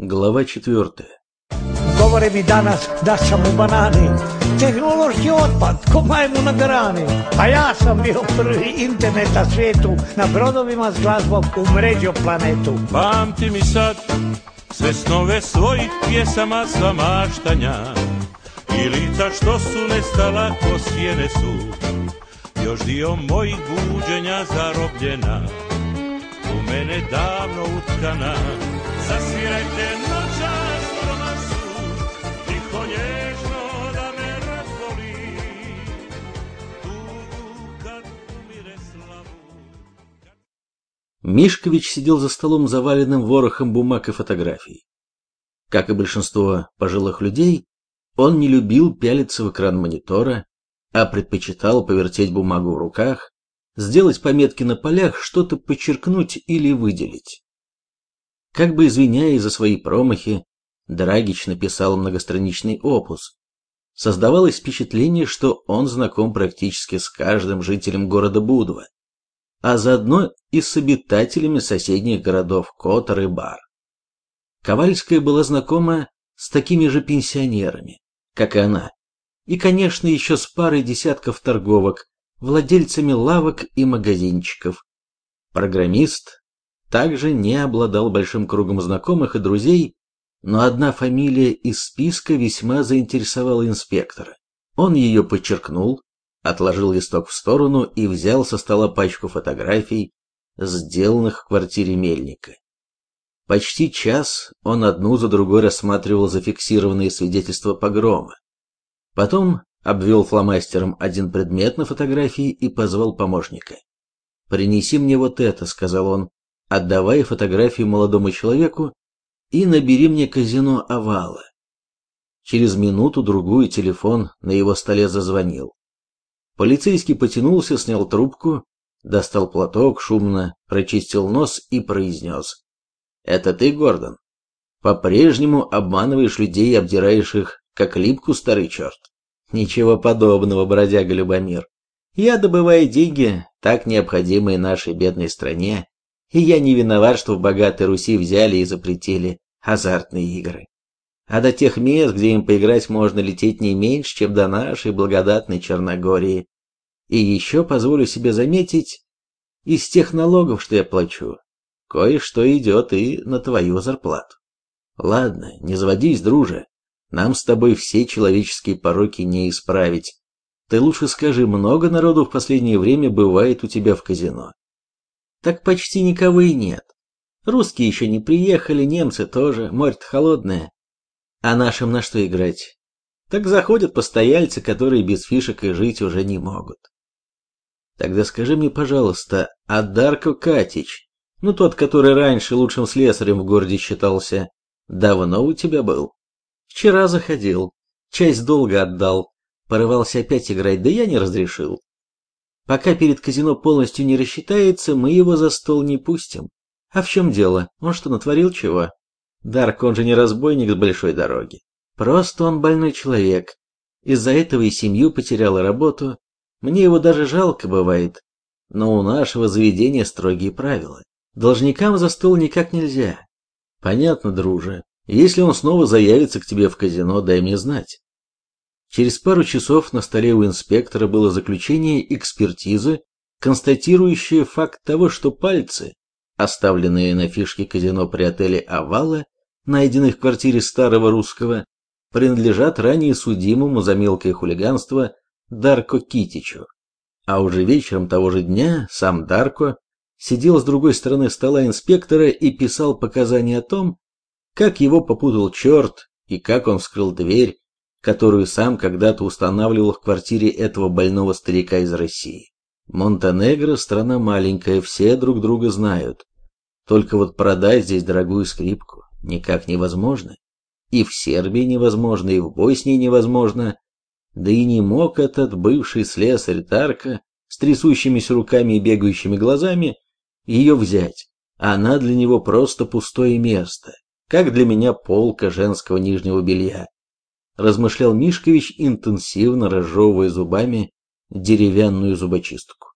Glava četvrte Govore mi danas da sam u banani Tehnološki otpad, ko majmu na grani A ja sam bio prvi internet na svijetu Na brodovima s glazbom umrežio planetu Pamti mi sad sve snove svojih pjesama sva maštanja I lica što su nestala ko sjene su Još dio mojih buđenja zarobljena U mene davno utkana Tiho nježno da me razvoli Tugu kad umire slavu Мишкович сидел за столом, заваленным ворохом бумаг и фотографий. Как и большинство пожилых людей, он не любил пялиться в экран монитора, а предпочитал повертеть бумагу в руках, сделать пометки на полях, что-то подчеркнуть или выделить. Как бы извиняясь за свои промахи, Драгич написал многостраничный опус. Создавалось впечатление, что он знаком практически с каждым жителем города Будва, а заодно и с обитателями соседних городов Котор и Бар. Ковальская была знакома с такими же пенсионерами, как и она, и, конечно, еще с парой десятков торговок, владельцами лавок и магазинчиков. Программист также не обладал большим кругом знакомых и друзей, но одна фамилия из списка весьма заинтересовала инспектора. Он ее подчеркнул, отложил листок в сторону и взял со стола пачку фотографий, сделанных в квартире Мельника. Почти час он одну за другой рассматривал зафиксированные свидетельства погрома. Потом обвел фломастером один предмет на фотографии и позвал помощника. «Принеси мне вот это», — сказал он, отдавая фотографию молодому человеку, «и набери мне казино овала». Через минуту-другую телефон на его столе зазвонил. Полицейский потянулся, снял трубку, достал платок, шумно прочистил нос и произнес. «Это ты, Гордон? По-прежнему обманываешь людей и обдираешь их, как липку, старый черт?» «Ничего подобного, бродяга Любомир. Я добываю деньги, так необходимые нашей бедной стране, и я не виноват, что в богатой Руси взяли и запретили азартные игры. А до тех мест, где им поиграть можно лететь не меньше, чем до нашей благодатной Черногории. И еще позволю себе заметить, из тех налогов, что я плачу, кое-что идет и на твою зарплату. Ладно, не заводись, друже. Нам с тобой все человеческие пороки не исправить. Ты лучше скажи, много народу в последнее время бывает у тебя в казино? Так почти никого и нет. Русские еще не приехали, немцы тоже, море-то холодное. А нашим на что играть? Так заходят постояльцы, которые без фишек и жить уже не могут. Тогда скажи мне, пожалуйста, а Дарко Катич, ну тот, который раньше лучшим слесарем в городе считался, давно у тебя был? Вчера заходил, часть долга отдал, порывался опять играть, да я не разрешил. Пока перед казино полностью не рассчитается, мы его за стол не пустим. А в чем дело? Он что, натворил чего? Дарк, он же не разбойник с большой дороги. Просто он больной человек. Из-за этого и семью потерял, работу. Мне его даже жалко бывает. Но у нашего заведения строгие правила. Должникам за стол никак нельзя. Понятно, друже. Если он снова заявится к тебе в казино, дай мне знать. Через пару часов на столе у инспектора было заключение экспертизы, констатирующее факт того, что пальцы, оставленные на фишке казино при отеле «Овала», найденных в квартире старого русского, принадлежат ранее судимому за мелкое хулиганство Дарко Китичу. А уже вечером того же дня сам Дарко сидел с другой стороны стола инспектора и писал показания о том, как его попутал черт и как он вскрыл дверь, которую сам когда-то устанавливал в квартире этого больного старика из России. Монтенегро – страна маленькая, все друг друга знают. Только вот продать здесь дорогую скрипку никак невозможно. И в Сербии невозможно, и в Боснии невозможно. Да и не мог этот бывший слесарь Тарка с трясущимися руками и бегающими глазами ее взять. Она для него просто пустое место, как для меня полка женского нижнего белья. Размышлял Мишкович, интенсивно разжевывая зубами деревянную зубочистку.